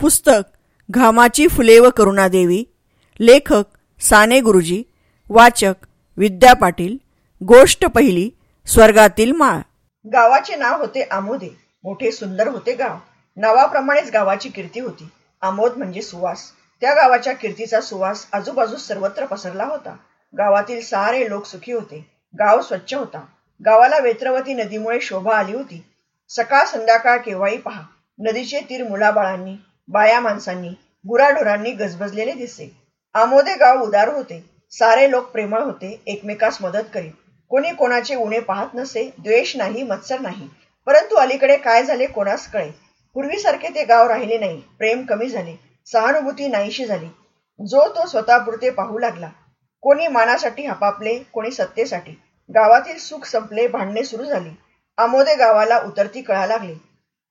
पुस्तक घामाची फुले व करुणादेवी लेखक साने गुरुजी वाचक विद्या पाटील गोष्ट पहिली स्वर्गातील माळ. गावाचे नाव होते आमोदे मोठे सुंदर होते गाव. नावाप्रमाणेच गावाची कीर्ती होती. आमोद म्हणजे सुवास. त्या गावाच्या कीर्तीचा सुवास आजूबाजूस सर्वत्र पसरला होता. गावातील सारे लोक सुखी होते. गाव स्वच्छ होता. गावाला वेत्रवती नदीमुळे शोभा आली होती. सकाळ संध्याकाळ केव्हाही पहा. नदीचे तीर मुलाबाळांनी बाया माणसांनी गुराढोरांनी गजबजलेले दिसे. आमोदे गाव उदार होते सारे लोक प्रेमळ होते एकमेकास मदत करीत. कोणी कोणाचे उणे पाहत नसे द्वेष नाही मत्सर नाही. परंतु अलीकडे काय झाले कोणास कळे. पूर्वीसारखे ते गाव राहिले नाही प्रेम कमी झाले सहानुभूती नाहीशी झाली. जो तो स्वतःपुरते पाहू लागला. कोणी मानासाठी हपापले कोणी सत्तेसाठी. गावातील सुख संपले भांडणे सुरू झाली. आमोदे गावाला उतरती कळा लागली.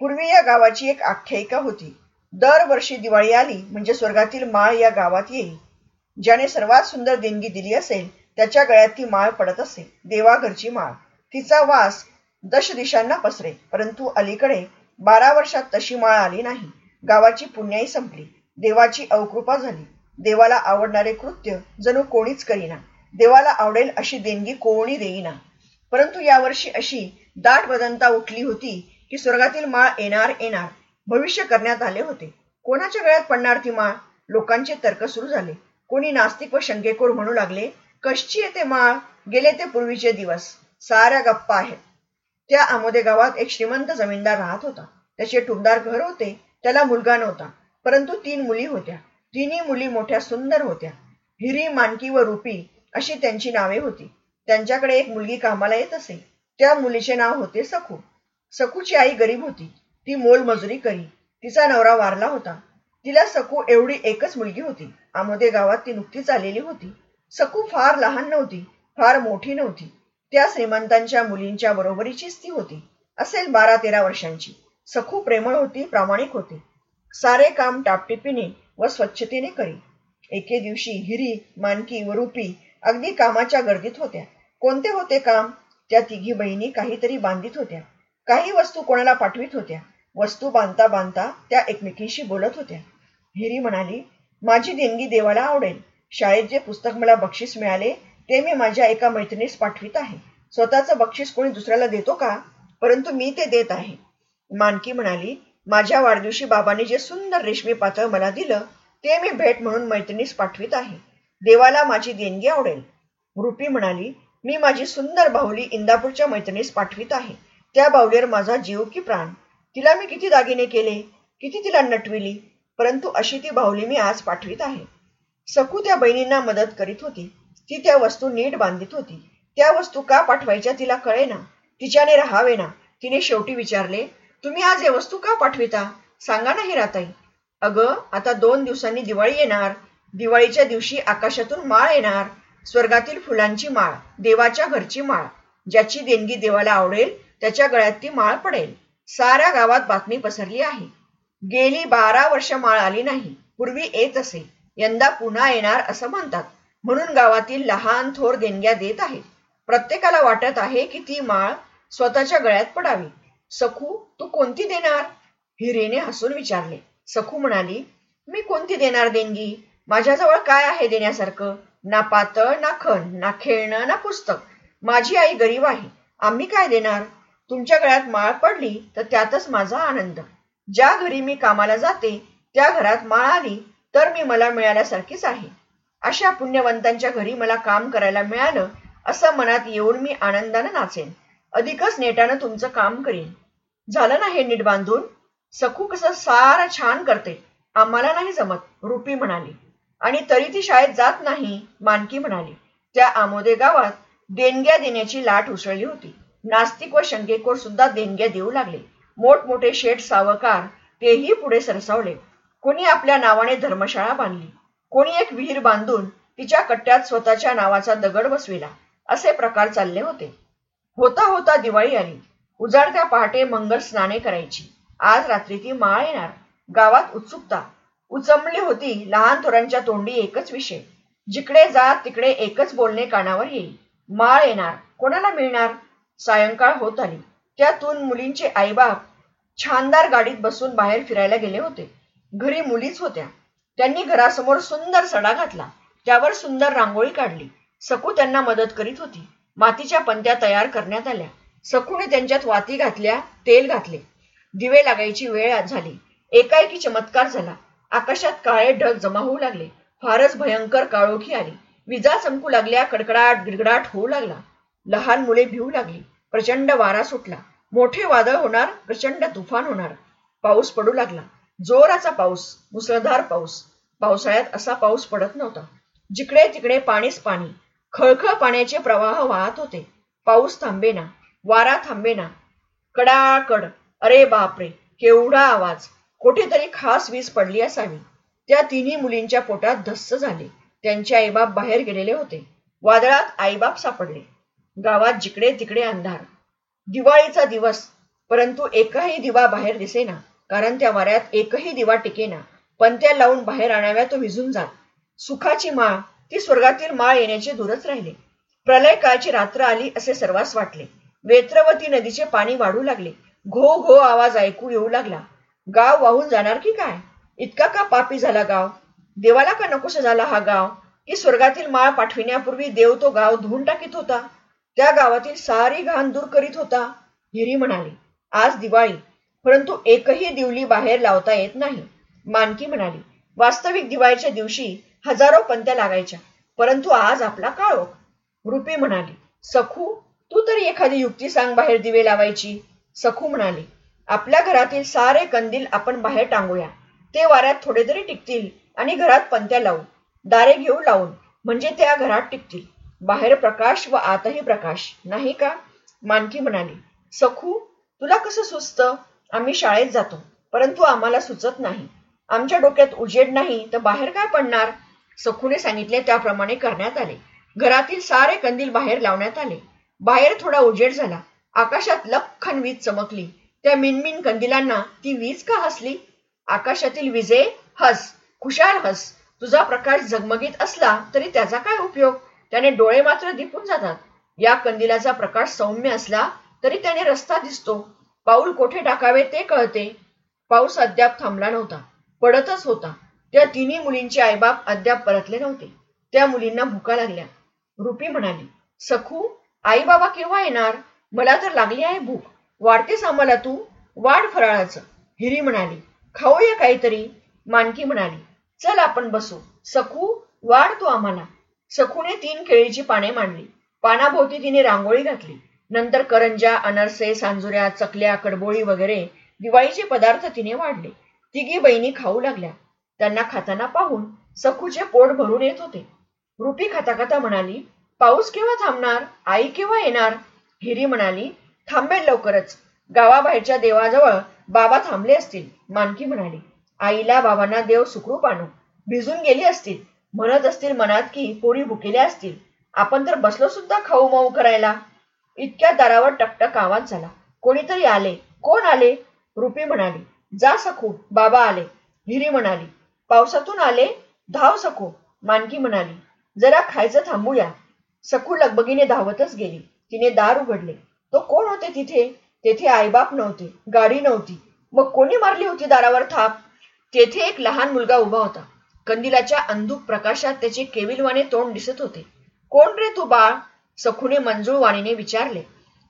पूर्वी या गावाची एक आख्यायिका होती. दरवर्षी दिवाळी आली म्हणजे स्वर्गातील माळ या गावात येईल. ज्याने सर्वात सुंदर देणगी दिली असेल त्याच्या गळ्यात ती माळ पडत असे. देवाघरची माळ. तिचा वास दश दिशांना पसरे परंतु अलीकडे बारा वर्षात तशी माळ आली नाही. गावाची पुण्याई संपली. देवाची अवकृपा झाली. देवाला आवडणारे कृत्य जणू कोणीच करीना. देवाला आवडेल अशी देणगी कोणी देईना. परंतु यावर्षी अशी दाट वदंता उठली होती की स्वर्गातील माळ येणार येणार. भविष्य करण्यात आले होते. कोणाच्या गळ्यात पडणार ती माळ? लोकांचे तर्क सुरू झाले. कोणी नास्तिक व शंकेखोर म्हणू लागले कशची येते माळ? गेले ते पूर्वीचे दिवस. साऱ्या गप्पा आहेत. त्या आमोदे गावात एक श्रीमंत जमीनदार राहत होता. त्याचे टुमदार घर होते त्याला मुलगा नव्हता परंतु तीन मुली होत्या. तिन्ही मुली मोठ्या सुंदर होत्या. हिरी मानकी व रुपी अशी त्यांची नावे होती. त्यांच्याकडे एक मुलगी कामाला येत असे. त्या मुलीचे नाव होते सखू. सखूची आई गरीब होती. ती मोलमजुरी करी. तिचा नवरा वारला होता. तिला सकू एवढी एकच मुलगी होती. आमोदे गावात ती नुकतीच आलेली होती. सकू फार लहान नव्हती फार मोठी नव्हती. त्या श्रीमंतांच्या मुलींच्या बरोबरीचीच ती होती. असेल बारा तेरा वर्षांची. सखू प्रेमळ होती प्रामाणिक होती. सारे काम टापटिपीने व स्वच्छतेने करी. एके दिवशी हिरी मानकी व रुपी अगदी कामाच्या गर्दीत होत्या. कोणते होते काम? त्या तिघी बहिणी काहीतरी बांधित होत्या. काही वस्तू कोणाला पाठवित होत्या. वस्तू बांधता बांधता त्या एकमेकींशी बोलत होत्या. हिरी म्हणाली माझी देणगी देवाला आवडेल. शाळेत जे पुस्तक मला बक्षीस मिळाले ते मी माझ्या एका मैत्रिणीस पाठवित आहे. स्वतःचं बक्षीस कोणी दुसऱ्याला देतो का? परंतु मी ते देत आहे. मानकी म्हणाली माझ्या वाढदिवशी बाबांनी जे सुंदर रेशमी पातळ मला दिलं ते मी भेट म्हणून मैत्रिणीस पाठवित आहे. देवाला माझी देणगी आवडेल. रुपी म्हणाली मी माझी सुंदर बाहुली इंदापूरच्या मैत्रिणीस पाठवित आहे. त्या बाहुलीवर माझा जीव की प्राण. तिला मी किती दागिने केले किती तिला नटविली परंतु अशी ती बाहुली मी आज पाठवित आहे. सकू त्या बहिणींना मदत करीत होती. ती त्या वस्तू नीट बांधित होती. त्या वस्तू का पाठवायच्या तिला कळेना. तिच्याने राहावे ना तिने शेवटी विचारले तुम्ही आज या वस्तू का पाठविता? सांगा ना हिराताई. अगं आता दोन दिवसांनी दिवाळी येणार. दिवाळीच्या दिवशी आकाशातून माळ येणार. स्वर्गातील फुलांची माळ देवाच्या घरची माळ. ज्याची देणगी देवाला आवडेल त्याच्या गळ्यात ती माळ पडेल. साऱ्या गावात बातमी पसरली आहे. गेली बारा वर्ष माळ आली नाही. पूर्वी येत असे. यंदा पुन्हा येणार असं म्हणतात. म्हणून गावातील लहान थोर देणग्या देत आहेत. प्रत्येकाला वाटत आहे की ती माळ स्वतःच्या गळ्यात पडावी. सखू तू कोणती देणार? हिरेने हसून विचारले. सखू म्हणाली मी कोणती देणार देणगी? माझ्याजवळ काय आहे देण्यासारखं? ना पातळ ना खण ना खेळणं ना पुस्तक. माझी आई गरीब आहे. आम्ही काय देणार? तुमच्या गळ्यात माळ पडली तर त्यातच माझा आनंद. ज्या घरी मी कामाला जाते त्या घरात माळ आली तर मी मला मिळाल्यासारखीच आहे. अशा पुण्यवंतांच्या घरी मला काम करायला मिळालं असं मनात येऊन मी आनंदानं नाचेन. अधिकच नेटानं तुमचं काम करीन. झालं ना हे नीट बांधून? सखू कसं सारं छान करते. आम्हाला नाही जमत रुपी म्हणाली. आणि तरी ती शाळेत जात नाही मानकी म्हणाली. त्या आमोदे गावात देणग्या देण्याची लाट उसळली होती. नास्तिक व शंकेकोर सुद्धा देणग्या देऊ लागले. मोठमोठे शेठ सावकार तेही पुढे सरसावले. कोणी आपल्या नावाने धर्मशाळा बांधली. कोणी एक विहीर बांधून तिच्या कट्ट्यात स्वतःच्या नावाचा दगड बसविला. असे प्रकार चालले होते. होता होता दिवाळी आली. उजाडत्या पहाटे मंगल स्नाने करायची. आज रात्री ती माळ येणार. गावात उत्सुकता. उचमली होती लहान थोरांच्या तोंडी एकच विषय. जिकडे जा तिकडे एकच बोलणे कानावर येईल. माळ येणार. कोणाला मिळणार? सायंकाळ होत आली. त्यातून मुलींचे आईबाप छानदार गाडीत बसून बाहेर फिरायला गेले होते. घरी मुलीच होत्या. त्यांनी घरासमोर सुंदर सडा घातला. त्यावर सुंदर रांगोळी काढली. सकू त्यांना मदत करीत होती. मातीच्या पंत्या तयार करण्यात आल्या. सकूने त्यांच्यात वाती घातल्या तेल घातले. दिवे लागायची वेळ झाली. एकाएकी चमत्कार झाला. आकाशात काळे ढग जमा होऊ लागले. फारच भयंकर काळोखी आली. विजा चमकू लागल्या कडकडाट गिडगडाट होऊ लागला. लहान मुले भिवू लागली. प्रचंड वारा सुटला. मोठे वादळ होणार प्रचंड तुफान होणार. पाऊस पडू लागला. जोराचा पाऊस मुसळधार पाऊस. पावसाळ्यात असा पाऊस पडत नव्हता. जिकडे तिकडे पाणीच पाणी. खळखळ पाण्याचे प्रवाह वाहत होते. पाऊस थांबेना. वारा थांबेना. कडाकड. अरे बापरे! केवढा आवाज. कुठेतरी खास वीज पडली असावी. त्या तिन्ही मुलींच्या पोटात धस्स झाले. त्यांचे आईबाप बाहेर गेलेले होते. वादळात आईबाप सापडले. गावात जिकडे तिकडे अंधार. दिवाळीचा दिवस परंतु एकही दिवा बाहेर दिसेना कारण त्या वाऱ्यात एकही दिवा टिकेना पंत्या लावून बाहेर आणाव्या तो विझून जात. सुखाची माळ ती स्वर्गातील माळ येण्याचे दूरच राहिले. प्रलय काळची रात्र आली असे सर्वांस वाटले. वेत्रवती नदीचे पाणी वाढू लागले. घो घो आवाज ऐकू येऊ लागला. गाव वाहून जाणार की काय? इतका का पापी झाला गाव? देवाला का नकोस झाला हा गाव? की स्वर्गातील माळ पाठविण्यापूर्वी देव तो गाव धुवून टाकीत होता? त्या गावातील सारी घाण दूर करीत होता हिरी म्हणाली आज दिवाळी परंतु एकही दिवली बाहेर लावता येत नाही. मानकी म्हणाली वास्तविक दिवाळीच्या दिवशी हजारो पंत्या लागायच्या परंतु आज आपला काळोख रुपी म्हणाली सखू तू तरी एखादी युक्ती सांग बाहेर दिवे लावायची. सखू म्हणाली आपल्या घरातील सारे कंदील आपण बाहेर टांगूया ते वाऱ्यात थोडे तरी टिकतील आणि घरात पंत्या लावू दारे घेऊ लावून म्हणजे त्या घरात टिकतील. बाहेर प्रकाश व आतही प्रकाश. नाही का? मानकी म्हणाली. सखू तुला कसं सुचतं? आम्ही शाळेत जातो. परंतु आम्हाला सुचत नाही. आमच्या डोक्यात उजेड नाही तर बाहेर काय पडणार? सखूने सांगितले त्याप्रमाणे करण्यात आले. घरातील सारे कंदील बाहेर लावण्यात आले. बाहेर थोडा उजेड झाला. आकाशात लखन वीज चमकली. त्या मिनमिन कंदिलांना ती वीज का हसली? आकाशातील विजे हस खुशाल हस. तुझा प्रकाश झगमगीत असला तरी त्याचा काय उपयोग? त्याने डोळे मात्र दिपून जातात. या कंदिलाचा प्रकाश सौम्य असला तरी त्याने रस्ता दिसतो. पाऊल कोठे टाकावे ते कळते. पाऊस अद्याप थांबला नव्हता. पडतच होता. त्या तिन्ही मुलींचे आईबाप अद्याप परतले नव्हते. त्या मुलींना भुका लागल्या. रुपी म्हणाली सखू आई बाबा केव्हा येणार? मला तर लागली आहे भूक. वाढतेस आम्हाला तू? वाढ फराळाचं. हिरी म्हणाली खाऊया काहीतरी. मानकी म्हणाली चल आपण बसू. सखू वाढ तू आम्हाला. सखूने तीन केळीची पाने मांडली. पानाभोवती तिने रांगोळी घातली. नंतर करंजा अनरसे सांजुऱ्या चकल्या कडबोळी वगैरे दिवाळीचे पदार्थ तिने वाढले. तिघी बहिणी खाऊ लागल्या. त्यांना खाताना पाहून सखूचे पोट भरून येत होते. रुपी खाता खाता म्हणाली पाऊस केव्हा थांबणार? आई केव्हा येणार? हिरी म्हणाली थांबेल लवकरच. गावाबाहेरच्या देवाजवळ बाबा थांबले असतील. मानकी म्हणाली आईला बाबांना देव सुखरूप आणू. भिजून गेली असतील. म्हणत असतील मनात की पोरी भुकेले असतील. आपण तर बसलो सुद्धा खाऊ माऊ करायला. इतक्या दारावर टकटक आवाज झाला. कोणीतरी आले. कोण आले? रुपी म्हणाली. जा सखू. बाबा आले. हिरी म्हणाली. पावसातून आले? धाव सखू. मानकी म्हणाली. जरा खायचं थांबूया. सखू लगबगीने धावतच गेली. तिने दार उघडले. तो कोण होते तिथे? तेथे आईबाप नव्हते. गाडी नव्हती. मग कोणी मारली होती दारावर थाप? तेथे एक लहान मुलगा उभा होता. कंदिलाच्या अंधुक प्रकाशात त्याचे केविलवाने तोंड दिसत होते. कोण रे तू बाळ? सखुने मंजूळ वाणीने विचारले.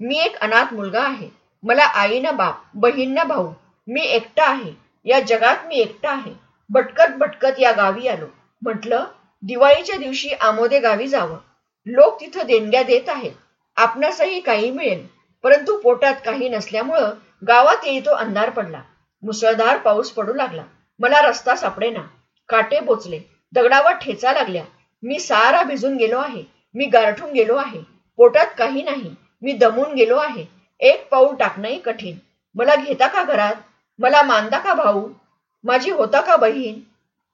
मी एक अनाथ मुलगा आहे. मला आई ना बाप बहीण ना भाऊ. मी एकटा आहे. या जगात मी एकटा आहे. भटकत भटकत या गावी आलो. म्हटलं दिवाळीच्या दिवशी आमोदे गावी जावं. लोक तिथं देणग्या देत आहेत. आपणासही काही मिळेल. परंतु पोटात काही नसल्यामुळं गावात येतो अंधार पडला. मुसळधार पाऊस पडू लागला. मला रस्ता सापडेना. काटे बोचले दगडावर ठेचा लागल्या. मी सारा भिजून गेलो आहे. मी गारठून गेलो आहे. पोटात काही नाही. मी दमून गेलो आहे. एक पाऊल टाकणंही कठीण. मला घेता का घरात? मला मानता का भाऊ? माझी होता का बहीण?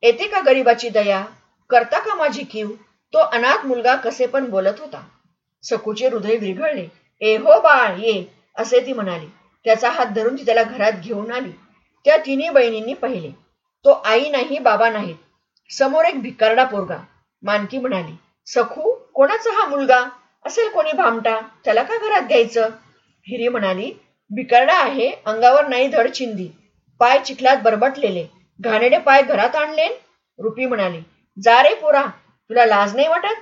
येते का गरिबाची दया? करता का माझी कीव? तो अनाथ मुलगा कसे पण बोलत होता. सकूचे हृदय विरघळले. ए हो बाळ ये असे ती म्हणाली. त्याचा हात धरून ती त्याला घरात घेऊन आली. त्या तिन्ही बहिणींनी पाहिले. तो आई नाही बाबा नाही. समोर एक भिकारडा पोरगा. मानकी म्हणाली सखू कोणाचा हा मुलगा? असेल कोणी भामटा? त्याला का घरात घ्यायचं? हिरी म्हणाली भिकारडा आहे अंगावर नाही धड चिंदी. पाय चिखलात बरबटलेले. घाणेडे पाय घरात आणले रुपी म्हणाली जा रे पोरा तुला लाज नाही वाटत?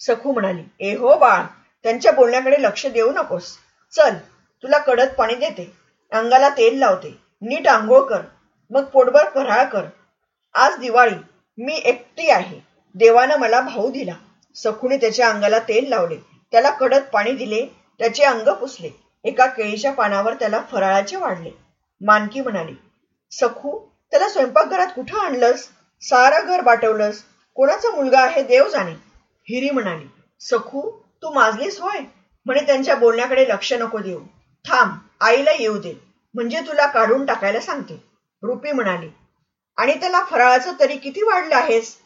सखू म्हणाली ए हो बाळ त्यांच्या बोलण्याकडे लक्ष देऊ नकोस. चल तुला कडत पाणी देते. अंगाला तेल लावते. नीट आंघोळ कर. मग पोटभर फराळ कर. आज दिवाळी. मी एकटी आहे. देवानं मला भाऊ दिला. सखूने त्याच्या अंगाला तेल लावले. त्याला कडत पाणी दिले. त्याचे अंग पुसले. एका केळीच्या पानावर त्याला फराळाचे वाढले. मानकी म्हणाली सखू त्याला स्वयंपाकघरात कुठं आणलंस? सारं घर बाटवलंस. कोणाचा मुलगा आहे देव जाणे. हिरी म्हणाली सखू तू माजलीस होय? म्हणे त्यांच्या बोलण्याकडे लक्ष नको देऊ. थांब आईला येऊ दे. म्हणजे तुला काढून टाकायला सांगते. रुपी म्हणाली आणि त्याला फराळाचं तरी किती वाढलं आहेस?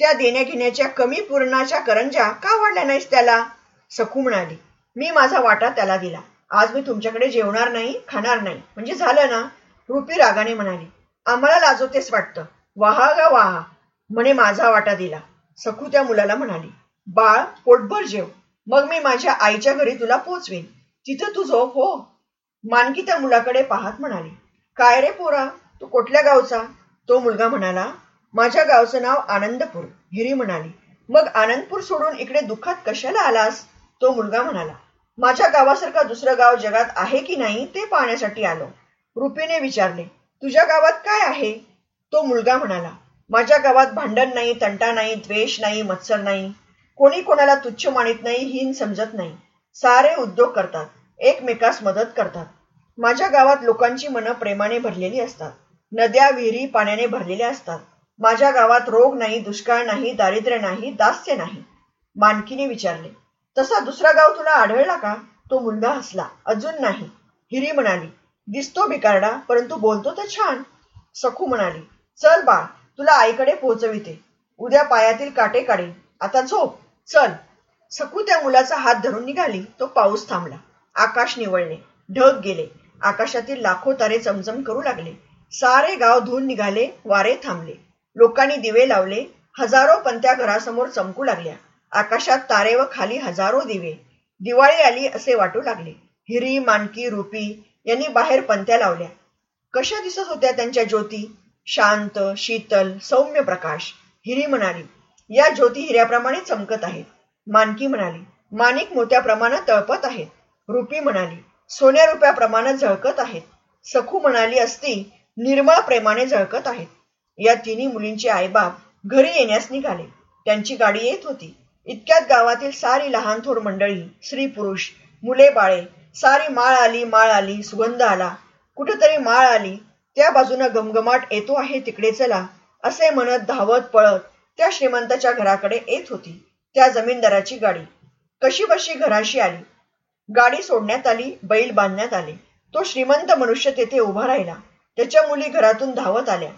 त्या देण्याघेण्याच्या कमी पूर्णाच्या करंजा का वाढल्या नाहीस त्याला? सखू म्हणाली मी माझा वाटा त्याला दिला. आज मी तुमच्याकडे जेवणार नाही खाणार नाही. म्हणजे झालं ना? रुपी रागाने म्हणाली आम्हाला लाजवतेस वाटतं. वाहा गा वाहा. म्हणे माझा वाटा दिला. सखू त्या मुलाला म्हणाली बाळ पोटभर जेव. मग मी माझ्या आईच्या घरी तुला पोचवेन. तिथं तू झोप हो. मानकी त्या मुलाकडे पाहत म्हणाली काय रे पोरा? तू कुठल्या गावचा? तो मुलगा म्हणाला माझ्या गावचं नाव आनंदपूर. हिरी म्हणाली मग आनंदपूर सोडून इकडे दुःखात कशाला आलास? तो मुलगा म्हणाला माझ्या गावासारखं दुसरं गाव जगात आहे की नाही ते पाहण्यासाठी आलो. रुपीने विचारले तुझ्या गावात काय आहे? तो मुलगा म्हणाला माझ्या गावात भांडण नाही तंटा नाही द्वेष नाही मत्सर नाही. कोणी कोणाला तुच्छ मानित नाही हीन समजत नाही. सारे उद्योग करतात एकमेकास मदत करतात. माझ्या गावात लोकांची मनं प्रेमाने भरलेली असतात. नद्या विहिरी पाण्याने भरलेल्या असतात. माझ्या गावात रोग नाही दुष्काळ नाही दारिद्र्य नाही दास्य नाही. मानकीने विचारले तसा दुसरा गाव तुला आढळला का तो मुलगा हसला. अजून नाही हिरी म्हणाली दिसतो बिकारडा परंतु बोलतो तर छान सखू म्हणाली चल बा तुला आईकडे पोहोचविते. उद्या पायातील काटे काढीन. आता झोप. चल. सखू त्या मुलाचा हात धरून निघाली. तो पाऊस थांबला. आकाश निवळले. ढग गेले. आकाशातील लाखो तारे चमचम करू लागले. सारे गाव धुवून निघाले वारे थांबले. लोकांनी दिवे लावले हजारो पंत्या घरासमोर चमकू लागल्या. आकाशात तारे व खाली हजारो दिवे. दिवाळी आली असे वाटू लागले. हिरी मानकी रुपी यांनी बाहेर पंत्या लावल्या. कशा दिसत होत्या त्यांच्या ज्योती? शांत शीतल सौम्य प्रकाश. हिरी म्हणाली या ज्योती हिऱ्याप्रमाणे चमकत आहेत. मानकी म्हणाली माणिक मोत्याप्रमाणे तळपत आहेत. रुपी म्हणाली सोन्या रुपयाप्रमाणे झळकत आहेत. सखू म्हणाली असती निर्मळ प्रेमाने झळकत आहेत. या तिन्ही मुलींचे आईबाप घरी येण्यास निघाले. त्यांची गाडी येत होती. इतक्यात गावातील सारी लहान थोर मंडळी स्त्री पुरुष मुले बाळे सारी माळ आली माळ आली सुगंध आला. कुठेतरी माळ आली. त्या बाजूनं गमगमाट येतो आहे तिकडे चला असे म्हणत धावत पळत त्या श्रीमंताच्या घराकडे येत होती. त्या जमीनदाराची गाडी. कशी बशी घराशी आली? गाडी सोडण्यात आली बैल बांधण्यात आले. तो श्रीमंत मनुष्य तेथे उभा राहिला. त्याच्या मुली घरातून धावत आल्या.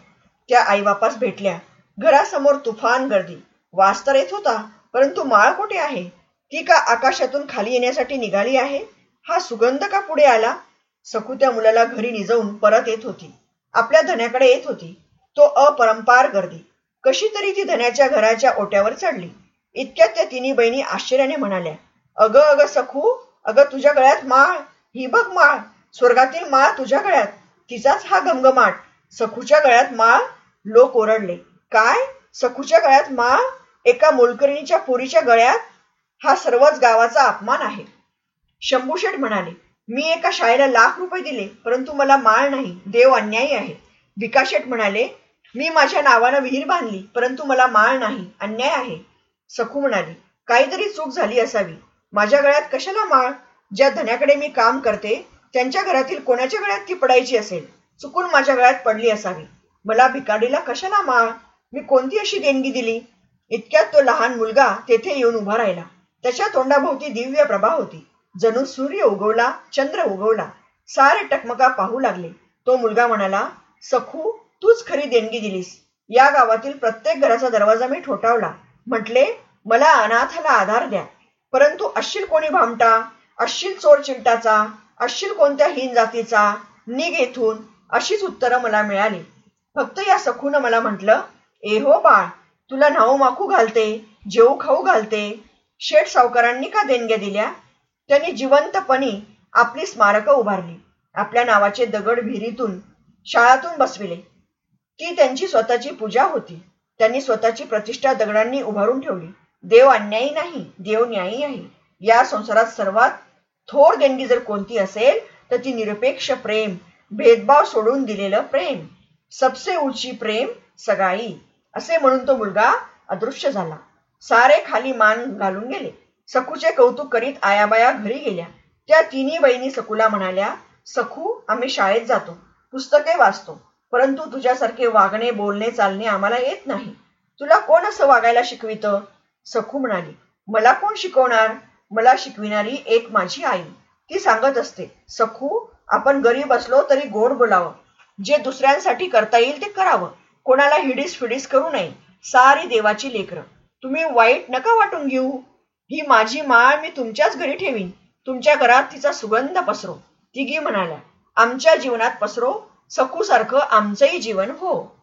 त्या आईबापास भेटल्या. घरासमोर तुफान गर्दी. वास तर येत होता परंतु माळ कुठे आहे? ती का आकाशातून खाली येण्यासाठी निघाली आहे? हा सुगंध का पुढे आला? सकू त्या मुलाला घरी निजवून परत येत होती. आपल्या धन्याकडे येत होती. तो अपरंपार गर्दी. कशी तरी ती धन्याच्या घराच्या ओट्यावर चढली. इतक्यात त्या तिन्ही बहिणी आश्चर्याने म्हणाल्या अग अग सखू अगं तुझ्या गळ्यात माळ. ही बघ माळ. स्वर्गातील माळ तुझ्या गळ्यात. तिचाच हा गमगमाट. सखूच्या गळ्यात माळ लोक ओरडले. काय? सखूच्या गळ्यात माळ? एका मोलकरणीच्या पोरीच्या गळ्यात? हा सर्वच गावाचा अपमान आहे. शंभूशेठ म्हणाले मी एका शाळेला लाख रुपये दिले परंतु मला माळ नाही देव अन्यायी आहे. विकाशेठ म्हणाले मी माझ्या नावानं विहीर बांधली परंतु मला माळ नाही अन्याय आहे. सखू म्हणाली काहीतरी चूक झाली असावी. माझ्या गळ्यात कशाला माळ? ज्या धन्याकडे मी काम करते त्यांच्या घरातील कोणाच्या गळ्यात ती पडायची असेल चुकून माझ्या गळ्यात पडली असावी. मला भिकाडीला कशाला माळ? मी कोणती अशी देणगी दिली? इतक्यात तो लहान मुलगा तेथे येऊन उभा राहिला. त्याच्या तोंडाभोवती दिव्य प्रभा होती. जणू सूर्य उगवला चंद्र उगवला. सारे टकमका पाहू लागले. तो मुलगा म्हणाला सखू तूच खरी देणगी दिलीस. या गावातील प्रत्येक घराचा दरवाजा मी ठोठावला. म्हटले मला अनाथाला आधार द्या. परंतु अश्शील कोणी भामटा? अश्शील चोर चिमटाचा? असशील कोणत्या हीन जातीचा? निघ येथून अशीच उत्तरं मला मिळाली. फक्त या सखून मला म्हटलं ए हो बाळ तुला नाव माखू घालते जेऊ खाऊ घालते शेठ सावकारांनी का देणग्या दिल्या? त्यांनी जिवंतपणी आपली स्मारकं उभारली. आपल्या नावाचे दगड विहिरीतून शाळातून बसविले. ती त्यांची स्वतःची पूजा होती. त्यांनी स्वतःची प्रतिष्ठा दगडांनी उभारून ठेवली. देव अन्यायी नाही देव न्यायी आहे. या संसारात सर्वात थोर देणगी जर कोणती असेल तर ती निरपेक्ष प्रेम भेदभाव सोडून दिलेलं प्रेम. सबसे उची प्रेम सगाई. असे म्हणून तो मुलगा अदृश्य झाला. सारे खाली मान घालून गेले. सखूचे कौतुक करीत आयाबाया घरी गेल्या. त्या तिन्ही बहिणी सखूला म्हणाल्या सखू आम्ही शाळेत जातो. पुस्तके वाचतो. परंतु तुझ्यासारखे वागणे बोलणे चालणे आम्हाला येत नाही. तुला कोण असं वागायला शिकवित? सखू म्हणाली मला कोण शिकवणार? मला शिकविणारी एक माझी आई. ती सांगत असते सखू आपण गरीब असलो तरी गोड बोलावं. जे दुसऱ्यांसाठी करता येईल ते करावं. कोणाला हिडीस फिडीस करू नये. सारी देवाची लेकरं. तुम्ही वाईट नका वाटून घेऊ. ही माझी माळ मी तुमच्याच घरी ठेवीन. तुमच्या घरात तिचा सुगंध पसरो. तिघी म्हणाल्या आमच्या जीवनात पसरो. सखूसारखं आमचंही जीवन हो.